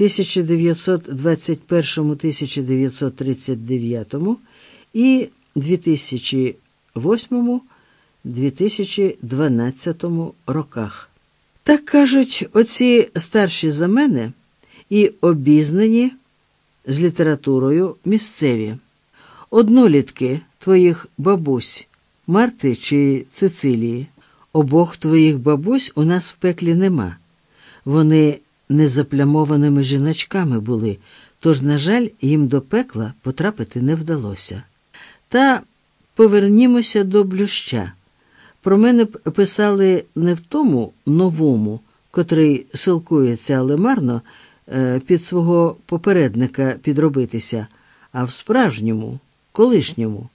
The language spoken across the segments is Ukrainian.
1921-1939 і 2008-2012 роках. Так кажуть, оці старші за мене і обізнані з літературою місцеві. Однолітки твоїх бабусь, Марти чи Цицилії. Обох твоїх бабусь у нас в пеклі нема. Вони незаплямованими жіночками були, тож, на жаль, їм до пекла потрапити не вдалося. Та повернімося до блюща. Про мене писали не в тому новому, котрий силкується, але марно е, під свого попередника підробитися, а в справжньому, колишньому.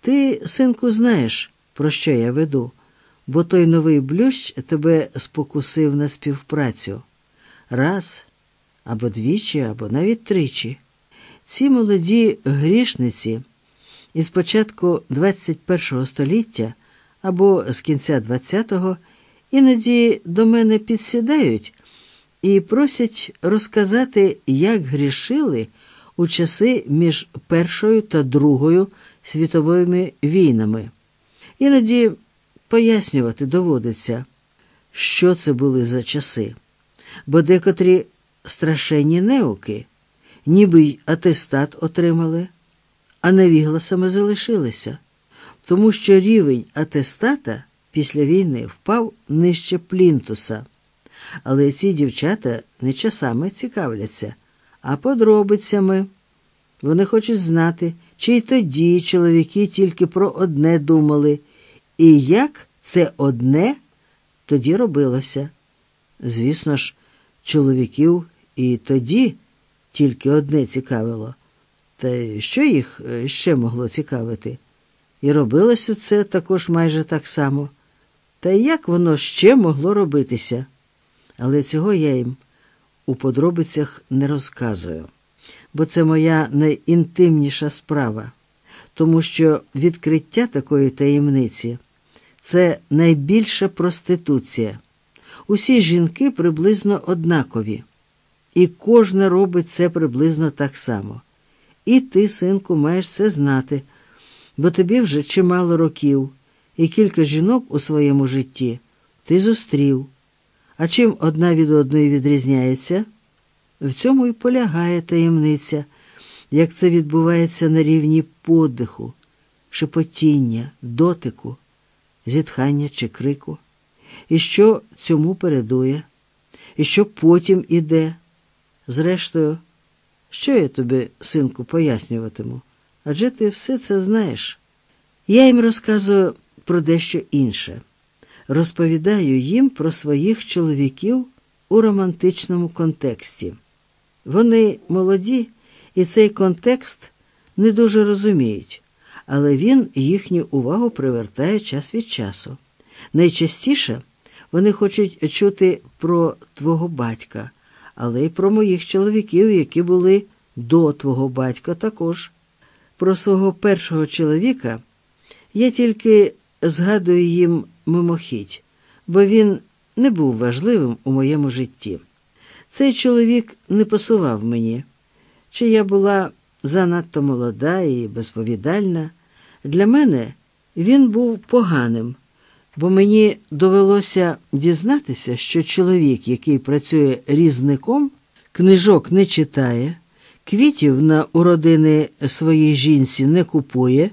Ти, синку, знаєш, про що я веду, бо той новий блющ тебе спокусив на співпрацю. Раз або двічі, або навіть тричі. Ці молоді грішниці із початку 21 століття або з кінця 20-го іноді до мене підсідають і просять розказати, як грішили у часи між Першою та Другою світовими війнами. Іноді пояснювати доводиться, що це були за часи, бо декотрі страшенні неуки, ніби й атестат отримали, а невігласами залишилися, тому що рівень атестата після війни впав нижче плінтуса. Але ці дівчата не часами цікавляться, а подробицями. Вони хочуть знати, чи й тоді чоловіки тільки про одне думали, і як це одне тоді робилося. Звісно ж, чоловіків і тоді тільки одне цікавило, та що їх е, ще могло цікавити? І робилося це також майже так само. Та як воно ще могло робитися? Але цього я їм у подробицях не розказую, бо це моя найінтимніша справа, тому що відкриття такої таємниці це найбільша проституція. Усі жінки приблизно однакові, і кожна робить це приблизно так само. І ти, синку, маєш це знати, бо тобі вже чимало років, і кілька жінок у своєму житті ти зустрів. А чим одна від одної відрізняється? В цьому і полягає таємниця, як це відбувається на рівні подиху, шепотіння, дотику, зітхання чи крику, і що цьому передує, і що потім іде. Зрештою, що я тобі, синку, пояснюватиму? Адже ти все це знаєш. Я їм розказую про дещо інше розповідаю їм про своїх чоловіків у романтичному контексті. Вони молоді, і цей контекст не дуже розуміють, але він їхню увагу привертає час від часу. Найчастіше вони хочуть чути про твого батька, але й про моїх чоловіків, які були до твого батька також. Про свого першого чоловіка я тільки згадую їм мимохідь, бо він не був важливим у моєму житті. Цей чоловік не пасував мені, чи я була занадто молода і безповідальна. Для мене він був поганим, бо мені довелося дізнатися, що чоловік, який працює різником, книжок не читає, квітів на уродини своїй жінці не купує,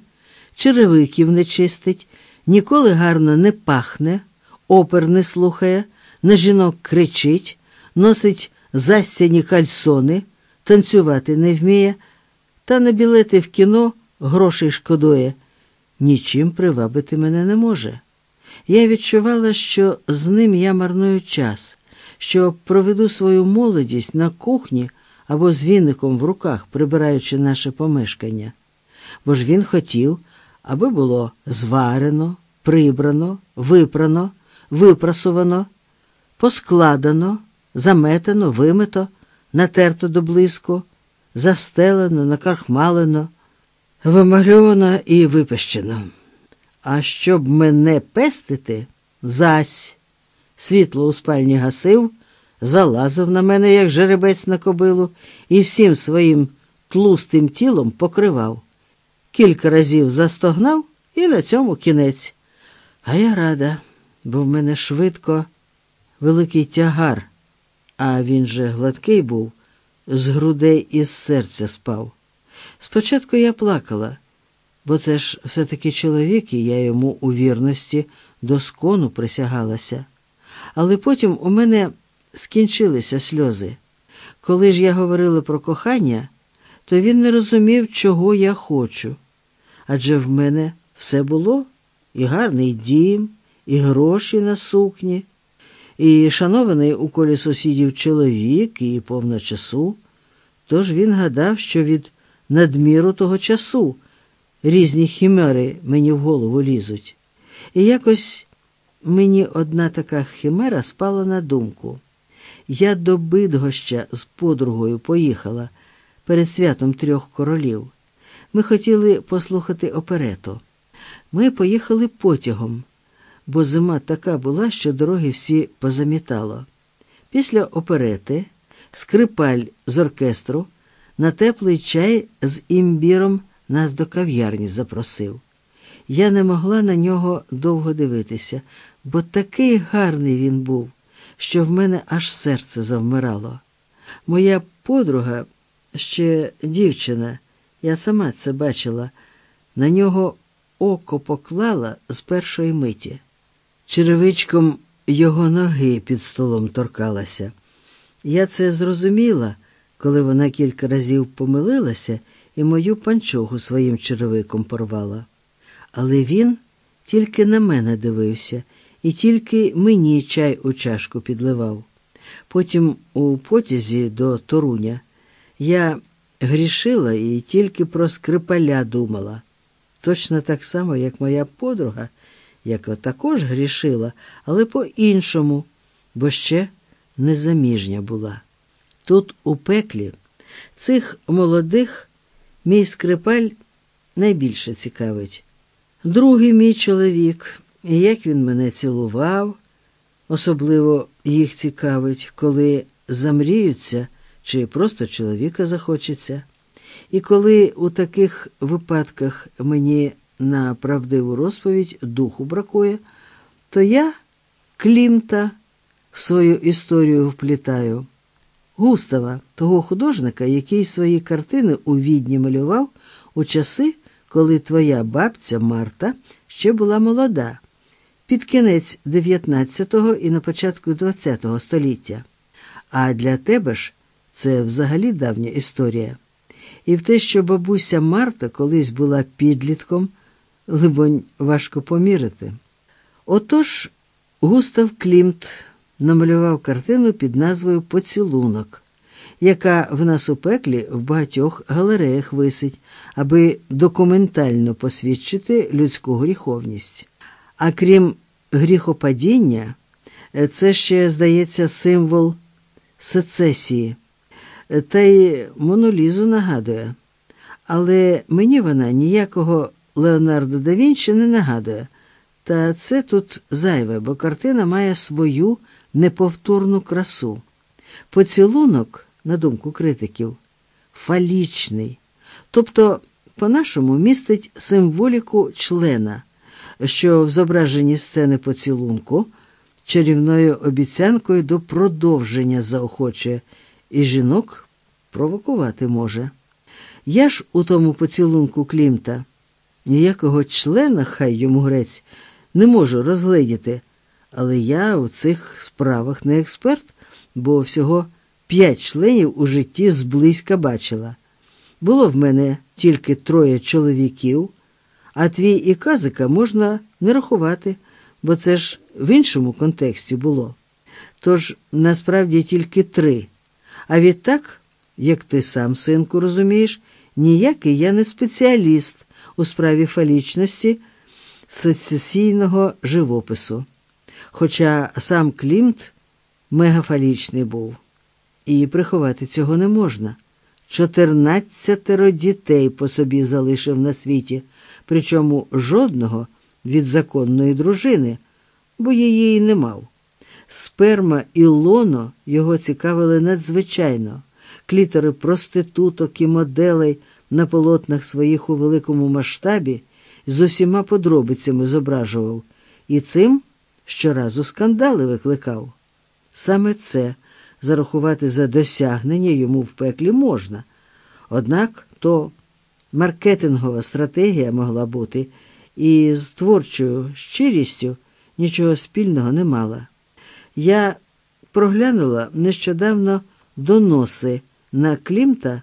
черевиків не чистить ніколи гарно не пахне, опер не слухає, на жінок кричить, носить застяні кальсони, танцювати не вміє, та на білети в кіно грошей шкодує. Нічим привабити мене не може. Я відчувала, що з ним я марную час, що проведу свою молодість на кухні або з віником в руках, прибираючи наше помешкання. Бо ж він хотів, аби було зварено, прибрано, випрано, випрасувано, поскладено, заметено, вимито, натерто до блиску, застелено, накархмалено, вимальовано і випещено. А щоб мене пестити, зась, світло у спальні гасив, залазив на мене, як жеребець на кобилу, і всім своїм тлустим тілом покривав. Кілька разів застогнав і на цьому кінець. А я рада, бо в мене швидко великий тягар, а він же гладкий був, з грудей і з серця спав. Спочатку я плакала, бо це ж все-таки чоловік, і я йому у вірності до скону присягалася. Але потім у мене скінчилися сльози. Коли ж я говорила про кохання, то він не розумів, чого я хочу. Адже в мене все було і гарний дім, і гроші на сукні, і шанований у колі сусідів чоловік, і повна часу. Тож він гадав, що від надміру того часу різні хімери мені в голову лізуть. І якось мені одна така химера спала на думку. Я до Бидгоща з подругою поїхала перед святом трьох королів. Ми хотіли послухати оперету. Ми поїхали потягом, бо зима така була, що дороги всі позамітало. Після оперети скрипаль з оркестру на теплий чай з імбіром нас до кав'ярні запросив. Я не могла на нього довго дивитися, бо такий гарний він був, що в мене аж серце завмирало. Моя подруга, ще дівчина, я сама це бачила, на нього око поклала з першої миті. Черевичком його ноги під столом торкалася. Я це зрозуміла, коли вона кілька разів помилилася і мою панчогу своїм черевиком порвала. Але він тільки на мене дивився і тільки мені чай у чашку підливав. Потім у потязі до Торуня я грішила і тільки про скрипаля думала. Точно так само, як моя подруга, яка також грішила, але по-іншому, бо ще незаміжня була. Тут, у пеклі, цих молодих мій скрипаль найбільше цікавить. Другий мій чоловік, і як він мене цілував, особливо їх цікавить, коли замріються чи просто чоловіка захочеться. І коли у таких випадках мені на правдиву розповідь духу бракує, то я Клімта в свою історію вплітаю. Густава, того художника, який свої картини у відні малював у часи, коли твоя бабця Марта ще була молода, під кінець 19-го і на початку 20-го століття. А для тебе ж це взагалі давня історія. І в те, що бабуся Марта колись була підлітком, либонь, важко помірити. Отож Густав Клімт намалював картину під назвою Поцілунок, яка в нас у пеклі в багатьох галереях висить, аби документально посвідчити людську гріховність. А крім гріхопадіння, це ще, здається, символ сецесії, та й монолізу нагадує. Але мені вона ніякого Леонардо да Вінчі не нагадує. Та це тут зайве, бо картина має свою неповторну красу. Поцілунок, на думку критиків, фалічний, тобто, по-нашому, містить символіку члена, що в зображенні сцени поцілунку чарівною обіцянкою до продовження заохочує, і жінок провокувати може. Я ж у тому поцілунку Клімта ніякого члена, хай йому грець, не можу розгледіти. Але я у цих справах не експерт, бо всього п'ять членів у житті зблизька бачила. Було в мене тільки троє чоловіків, а твій і казика можна не рахувати, бо це ж в іншому контексті було. Тож насправді тільки три. А відтак, як ти сам, синку, розумієш, ніякий я не спеціаліст у справі фалічності сецесійного живопису. Хоча сам Клімт мегафалічний був, і приховати цього не можна. Чотирнадцятеро дітей по собі залишив на світі, причому жодного від законної дружини, бо її й не мав. Сперма і лоно його цікавили надзвичайно, клітери проституток і моделей на полотнах своїх у великому масштабі з усіма подробицями зображував, і цим щоразу скандали викликав. Саме це зарахувати за досягнення йому в пеклі можна. Однак то маркетингова стратегія могла бути і з творчою щирістю нічого спільного не мала. Я проглянула нещодавно доноси на Клімта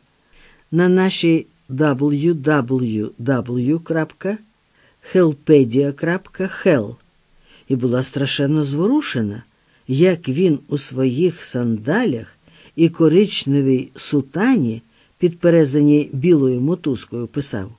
на нашій www.helpedia.hel і була страшенно зворушена, як він у своїх сандалях і коричневій сутані, підперезаній білою мотузкою, писав.